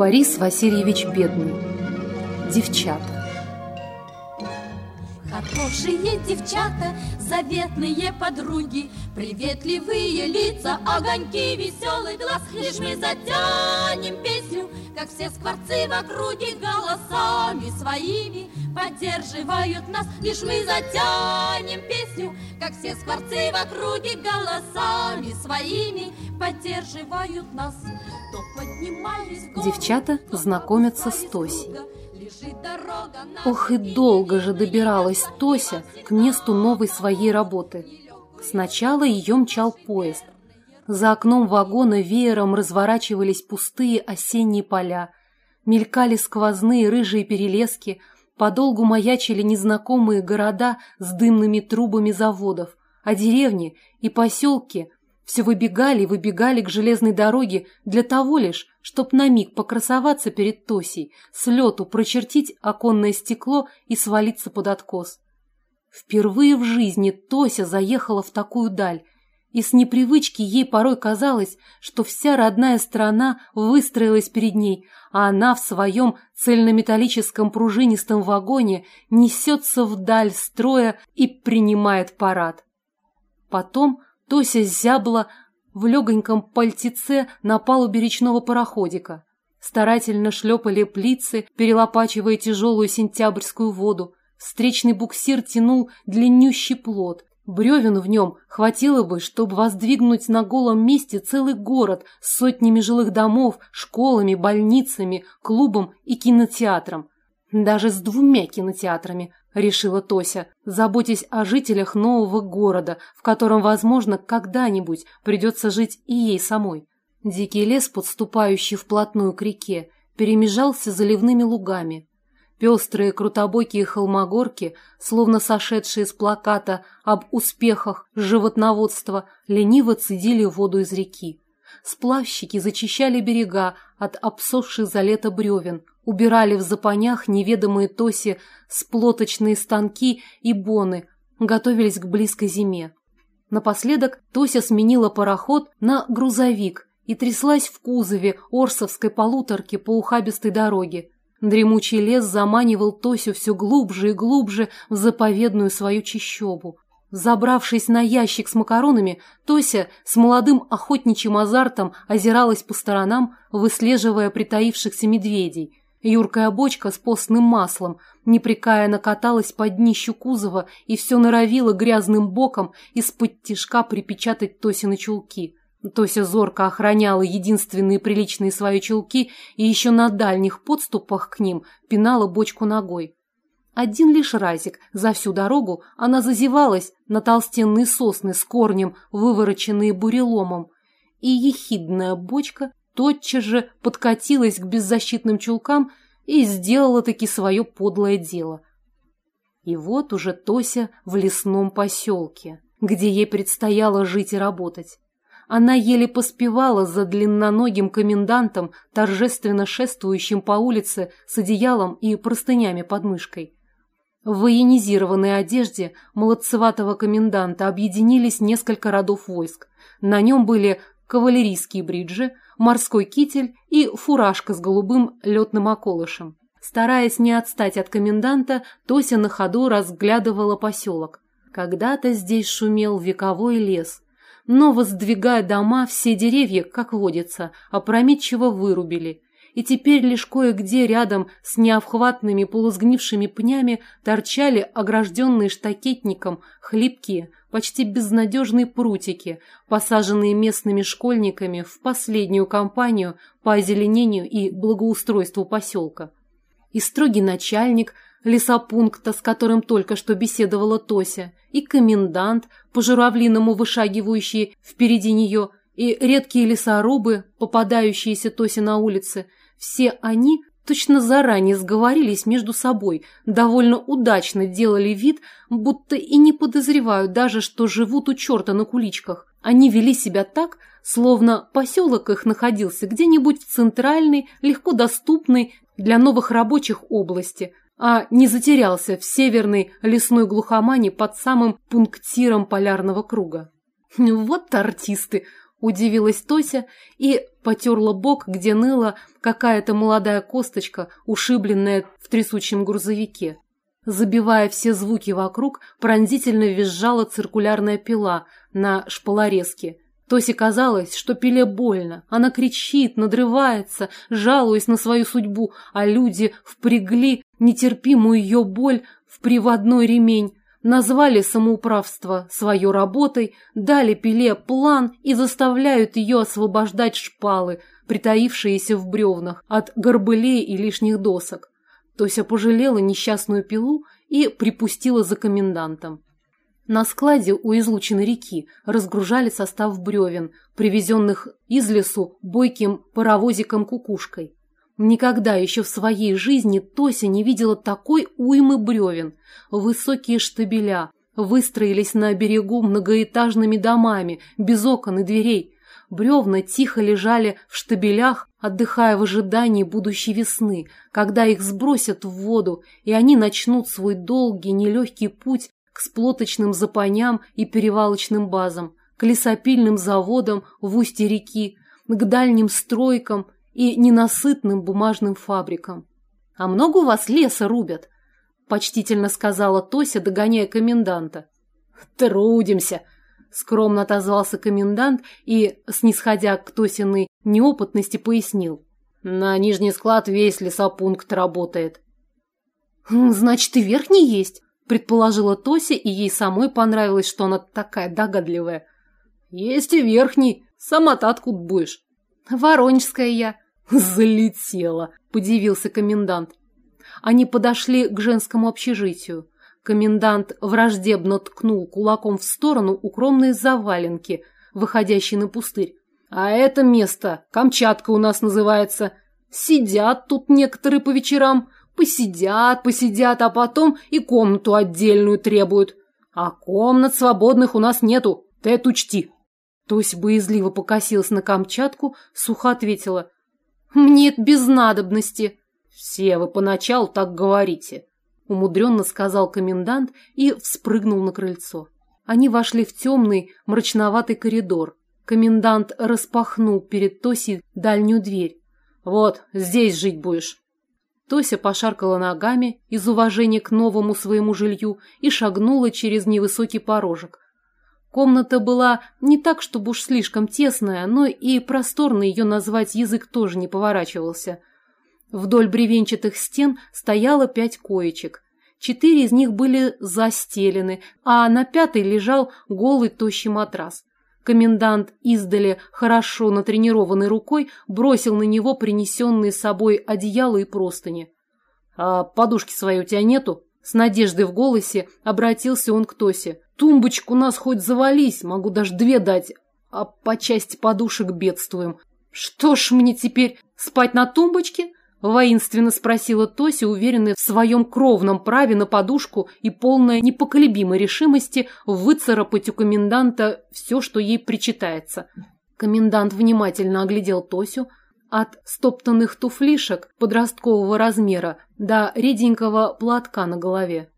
Борис Васильевич Бедный. Девчата. Хорошие девчата, заветные подруги, Приветливые лица, огоньки, веселый глаз, Лишь мы затянем песню, как все скворцы в округе Голосами своими поддерживают нас, Лишь мы затянем песню, как все скворцы в округе Голосами своими поддерживают нас. То поднимались в гору, Девчата знакомятся с Тосей. Ох и долго же добиралась Тося к месту новой своей работы. Сначала ее мчал поезд. За окном вагона веером разворачивались пустые осенние поля. Мелькали сквозные рыжие перелески, подолгу маячили незнакомые города с дымными трубами заводов, а деревни и поселки все выбегали и выбегали к железной дороге для того лишь, чтоб на миг покрасоваться перед Тосей, с лету прочертить оконное стекло и свалиться под откос. Впервые в жизни Тося заехала в такую даль, и с непривычки ей порой казалось, что вся родная страна выстроилась перед ней, а она в своем цельнометаллическом пружинистом вагоне несется вдаль строя и принимает парад. Потом Тося зябла в легоньком пальтеце на палубе речного пароходика. Старательно шлепали плицы, перелопачивая тяжелую сентябрьскую воду. Встречный буксир тянул длиннющий плот. Бревен в нем хватило бы, чтобы воздвигнуть на голом месте целый город с сотнями жилых домов, школами, больницами, клубом и кинотеатром. Даже с двумя кинотеатрами, решила Тося, заботясь о жителях нового города, в котором, возможно, когда-нибудь придется жить и ей самой. Дикий лес, подступающий вплотную к реке, перемежался заливными лугами. Пестрые крутобокие холмогорки, словно сошедшие с плаката об успехах животноводства, лениво цедили воду из реки. Сплавщики зачищали берега от обсохших за лето бревен, убирали в запонях неведомые Тосе сплоточные станки и боны, готовились к близкой зиме. Напоследок Тося сменила пароход на грузовик и тряслась в кузове орсовской полуторки по ухабистой дороге. Дремучий лес заманивал Тосю все глубже и глубже в заповедную свою чащобу. Забравшись на ящик с макаронами, Тося с молодым охотничьим азартом озиралась по сторонам, выслеживая притаившихся медведей. Юркая бочка с постным маслом непрекаянно каталась под днищу кузова и все норовила грязным боком из-под тишка припечатать Тосины чулки. Тося зорко охраняла единственные приличные свои чулки и еще на дальних подступах к ним пинала бочку ногой. Один лишь разик за всю дорогу она зазевалась на толстенные сосны с корнем, вывороченные буреломом, и ехидная бочка тотчас же подкатилась к беззащитным чулкам и сделала таки свое подлое дело. И вот уже Тося в лесном поселке, где ей предстояло жить и работать. Она еле поспевала за длинноногим комендантом, торжественно шествующим по улице с одеялом и простынями под мышкой. В военизированной одежде молодцеватого коменданта объединились несколько родов войск. На нем были кавалерийские бриджи, морской китель и фуражка с голубым летным околышем. Стараясь не отстать от коменданта, Тося на ходу разглядывала поселок. Когда-то здесь шумел вековой лес, но, воздвигая дома, все деревья, как водится, опрометчиво вырубили, и теперь лишь кое-где рядом с необхватными полусгнившими пнями торчали огражденные штакетником хлипкие, почти безнадежные прутики, посаженные местными школьниками в последнюю кампанию по озеленению и благоустройству поселка. И строгий начальник лесопункта, с которым только что беседовала Тося, и комендант, по-журавлиному вышагивающий впереди нее, и редкие лесорубы, попадающиеся Тосе на улице, все они точно заранее сговорились между собой, довольно удачно делали вид, будто и не подозревают даже, что живут у черта на куличках. Они вели себя так, словно поселок их находился где-нибудь в центральной, легко доступной для новых рабочих области, а не затерялся в северной лесной глухомане под самым пунктиром полярного круга. «Вот артисты!» Удивилась Тося и потерла бок, где ныла какая-то молодая косточка, ушибленная в трясучем грузовике. Забивая все звуки вокруг, пронзительно визжала циркулярная пила на шпалорезке. Тосе казалось, что пиле больно. Она кричит, надрывается, жалуясь на свою судьбу, а люди впрягли нетерпимую ее боль в приводной ремень, назвали самоуправство своей работой, дали пиле план и заставляют ее освобождать шпалы, притаившиеся в бревнах, от горбылей и лишних досок. Тося пожалела несчастную пилу и припустила за комендантом. На складе у излученной реки разгружали состав бревен, привезенных из лесу бойким паровозиком-кукушкой. Никогда еще в своей жизни Тося не видела такой уймы бревен. Высокие штабеля выстроились на берегу многоэтажными домами, без окон и дверей. Бревна тихо лежали в штабелях, отдыхая в ожидании будущей весны, когда их сбросят в воду, и они начнут свой долгий, нелегкий путь к сплоточным запоням и перевалочным базам, к лесопильным заводам в устье реки, к дальним стройкам и ненасытным бумажным фабрикам. «А много у вас леса рубят?» – почтительно сказала Тося, догоняя коменданта. «Трудимся», скромно отозвался комендант и, снисходя к Тосиной неопытности, пояснил. На нижний склад весь лесопункт работает. «Хм, «Значит, и верхний есть?» – предположила Тося, и ей самой понравилось, что она такая догадливая. «Есть и верхний. Сама-то откуда будешь?» «Воронежская я». «Залетела», – подивился комендант. Они подошли к женскому общежитию. Комендант враждебно ткнул кулаком в сторону укромной заваленки, выходящей на пустырь. «А это место, Камчатка у нас называется. Сидят тут некоторые по вечерам, посидят, посидят, а потом и комнату отдельную требуют. А комнат свободных у нас нету, ты это учти». Тось боязливо покосилась на Камчатку, сухо ответила. «Мне это без надобности». «Все вы поначалу так говорите», умудренно сказал комендант и вспрыгнул на крыльцо. Они вошли в темный, мрачноватый коридор. Комендант распахнул перед Тосей дальнюю дверь. «Вот, здесь жить будешь». Тося пошаркала ногами из уважения к новому своему жилью и шагнула через невысокий порожек. Комната была не так, чтобы уж слишком тесная, но и просторно ее назвать язык тоже не поворачивался – Вдоль бревенчатых стен стояло пять коечек. Четыре из них были застелены, а на пятой лежал голый тощий матрас. Комендант издали хорошо натренированной рукой бросил на него принесенные с собой одеяло и простыни. «А подушки своей у тебя нету?» С надеждой в голосе обратился он к Тосе. «Тумбочку нас хоть завались, могу даже две дать, а по части подушек бедствуем. Что ж мне теперь, спать на тумбочке?» Воинственно спросила Тося, уверенная в своем кровном праве на подушку и полная непоколебимой решимости выцарапать у коменданта все, что ей причитается. Комендант внимательно оглядел Тосю, от стоптанных туфлишек подросткового размера до реденького платка на голове.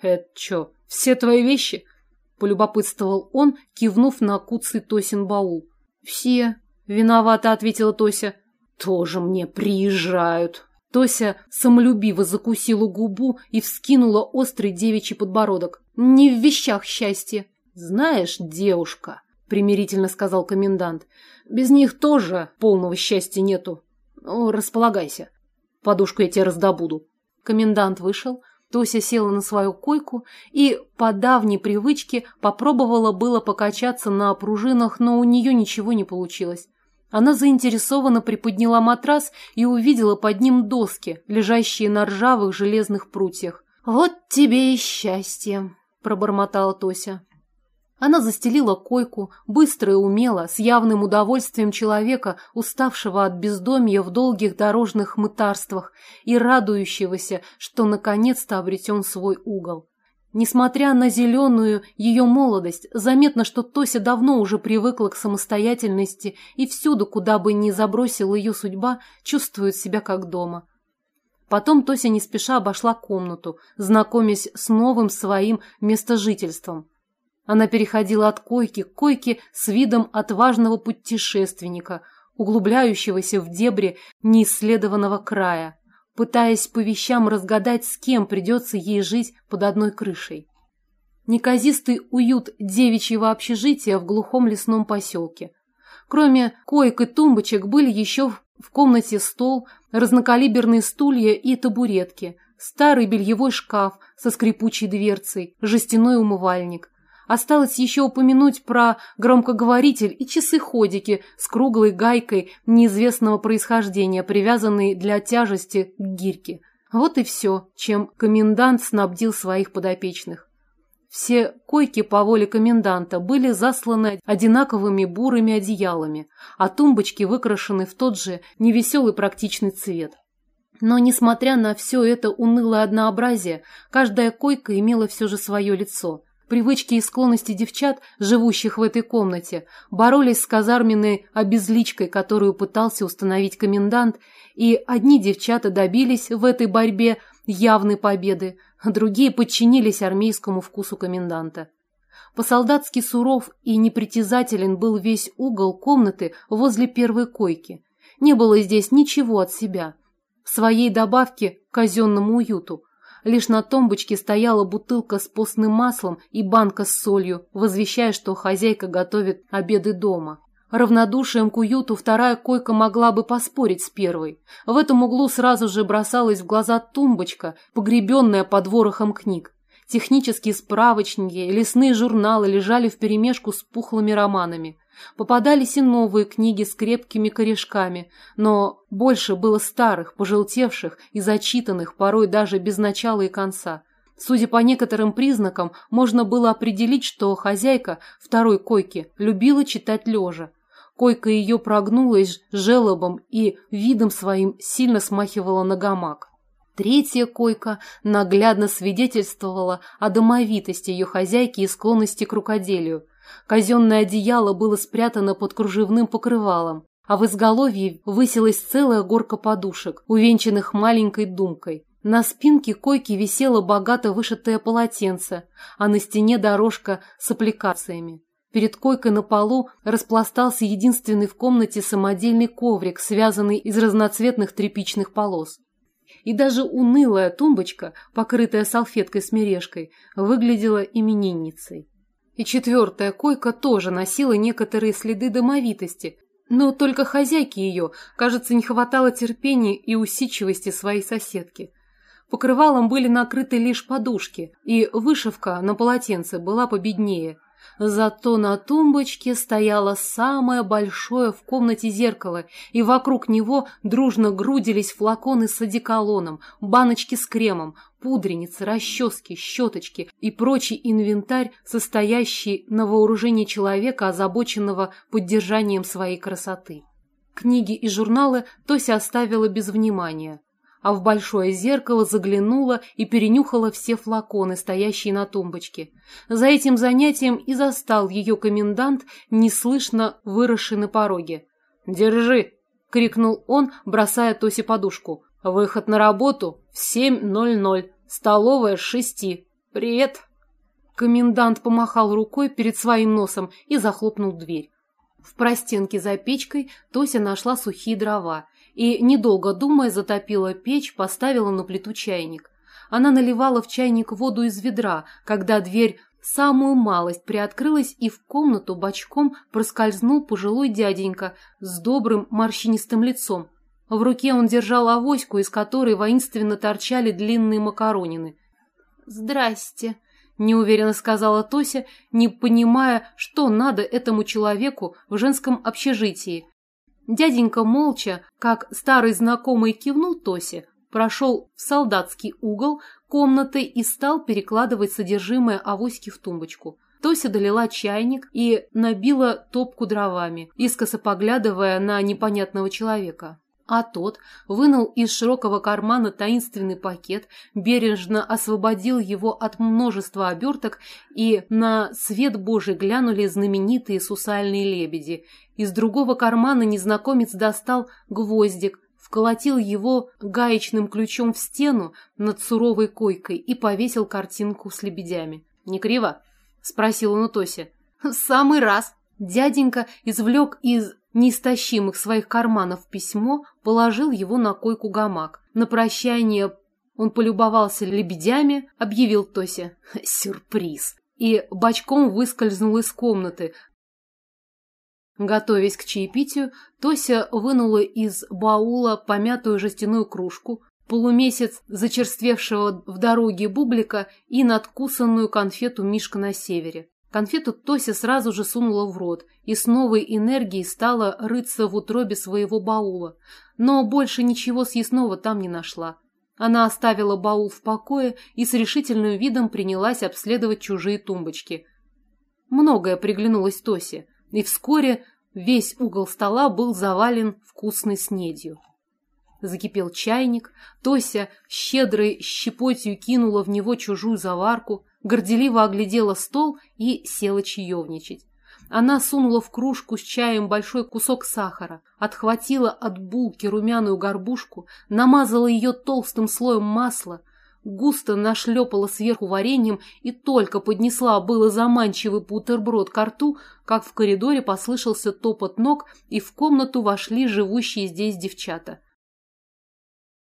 «Это что, все твои вещи?» – полюбопытствовал он, кивнув на куцый Тосин баул. «Все», – виновато ответила Тося тоже мне приезжают. Тося самолюбиво закусила губу и вскинула острый девичий подбородок. Не в вещах счастье. Знаешь, девушка, примирительно сказал комендант, без них тоже полного счастья нету. Ну, располагайся. Подушку я тебе раздобуду. Комендант вышел, Тося села на свою койку и, по давней привычке, попробовала было покачаться на пружинах, но у нее ничего не получилось. Она заинтересованно приподняла матрас и увидела под ним доски, лежащие на ржавых железных прутьях. «Вот тебе и счастье!» – пробормотала Тося. Она застелила койку, быстро и умело, с явным удовольствием человека, уставшего от бездомья в долгих дорожных мытарствах и радующегося, что наконец-то обретен свой угол. Несмотря на зеленую ее молодость, заметно, что Тося давно уже привыкла к самостоятельности и всюду, куда бы ни забросила ее судьба, чувствует себя как дома. Потом Тося не спеша обошла комнату, знакомясь с новым своим местожительством. Она переходила от койки к койке с видом отважного путешественника, углубляющегося в дебри неисследованного края, пытаясь по вещам разгадать, с кем придется ей жить под одной крышей. Неказистый уют девичьего общежития в глухом лесном поселке. Кроме коек и тумбочек были еще в комнате стол, разнокалиберные стулья и табуретки, старый бельевой шкаф со скрипучей дверцей, жестяной умывальник – Осталось еще упомянуть про громкоговоритель и часы-ходики с круглой гайкой неизвестного происхождения, привязанной для тяжести к гирьке. Вот и все, чем комендант снабдил своих подопечных. Все койки по воле коменданта были засланы одинаковыми бурыми одеялами, а тумбочки выкрашены в тот же невеселый практичный цвет. Но, несмотря на все это унылое однообразие, каждая койка имела все же свое лицо – Привычки и склонности девчат, живущих в этой комнате, боролись с казарменной обезличкой, которую пытался установить комендант, и одни девчата добились в этой борьбе явной победы, другие подчинились армейскому вкусу коменданта. По-солдатски суров и непритязателен был весь угол комнаты возле первой койки. Не было здесь ничего от себя. Своей добавке к казенному уюту – Лишь на тумбочке стояла бутылка с постным маслом и банка с солью, возвещая, что хозяйка готовит обеды дома. Равнодушием к уюту вторая койка могла бы поспорить с первой. В этом углу сразу же бросалась в глаза тумбочка, погребенная под ворохом книг. Технические справочники, лесные журналы лежали вперемешку с пухлыми романами. Попадались и новые книги с крепкими корешками, но больше было старых, пожелтевших и зачитанных, порой даже без начала и конца. Судя по некоторым признакам, можно было определить, что хозяйка второй койки любила читать лежа. Койка ее прогнулась желобом и видом своим сильно смахивала на гамак. Третья койка наглядно свидетельствовала о домовитости ее хозяйки и склонности к рукоделию – Казенное одеяло было спрятано под кружевным покрывалом, а в изголовье высилась целая горка подушек, увенчанных маленькой думкой. На спинке койки висело богато вышитое полотенце, а на стене дорожка с аппликациями. Перед койкой на полу распластался единственный в комнате самодельный коврик, связанный из разноцветных тряпичных полос. И даже унылая тумбочка, покрытая салфеткой с мережкой, выглядела именинницей. И четвертая койка тоже носила некоторые следы домовитости, но только хозяйке ее, кажется, не хватало терпения и усидчивости своей соседки. Покрывалом были накрыты лишь подушки, и вышивка на полотенце была победнее – Зато на тумбочке стояло самое большое в комнате зеркало, и вокруг него дружно грудились флаконы с одеколоном, баночки с кремом, пудреницы, расчески, щеточки и прочий инвентарь, состоящий на вооружении человека, озабоченного поддержанием своей красоты. Книги и журналы Тося оставила без внимания а в большое зеркало заглянула и перенюхала все флаконы, стоящие на тумбочке. За этим занятием и застал ее комендант, неслышно выросший на пороге. «Держи!» — крикнул он, бросая Тосе подушку. «Выход на работу в 7.00, столовая с шести. Привет!» Комендант помахал рукой перед своим носом и захлопнул дверь. В простенке за печкой Тося нашла сухие дрова и, недолго думая, затопила печь, поставила на плиту чайник. Она наливала в чайник воду из ведра, когда дверь самую малость приоткрылась, и в комнату бочком проскользнул пожилой дяденька с добрым морщинистым лицом. В руке он держал авоську, из которой воинственно торчали длинные макаронины. «Здрасте», — неуверенно сказала Тося, не понимая, что надо этому человеку в женском общежитии, Дяденька молча, как старый знакомый кивнул Тосе, прошел в солдатский угол комнаты и стал перекладывать содержимое авоськи в тумбочку. Тося долила чайник и набила топку дровами, искоса поглядывая на непонятного человека. А тот вынул из широкого кармана таинственный пакет, бережно освободил его от множества оберток, и на свет Божий глянули знаменитые сусальные лебеди. Из другого кармана незнакомец достал гвоздик, вколотил его гаечным ключом в стену над суровой койкой и повесил картинку с лебедями. «Не криво?» – спросил он у Тоси. «В самый раз». Дяденька извлек из неистощимых своих карманов письмо, положил его на койку гамак. На прощание он полюбовался лебедями, объявил Тосе «Сюрприз!» и бочком выскользнул из комнаты. Готовясь к чаепитию, Тося вынула из баула помятую жестяную кружку, полумесяц зачерствевшего в дороге бублика и надкусанную конфету Мишка на севере. Конфету Тося сразу же сунула в рот и с новой энергией стала рыться в утробе своего баула, но больше ничего съестного там не нашла. Она оставила баул в покое и с решительным видом принялась обследовать чужие тумбочки. Многое приглянулось Тосе, и вскоре весь угол стола был завален вкусной снедью. Закипел чайник, Тося щедрой щепотью кинула в него чужую заварку, горделиво оглядела стол и села чаевничать. Она сунула в кружку с чаем большой кусок сахара, отхватила от булки румяную горбушку, намазала ее толстым слоем масла, густо нашлепала сверху вареньем и только поднесла было заманчивый бутерброд ко рту, как в коридоре послышался топот ног, и в комнату вошли живущие здесь девчата –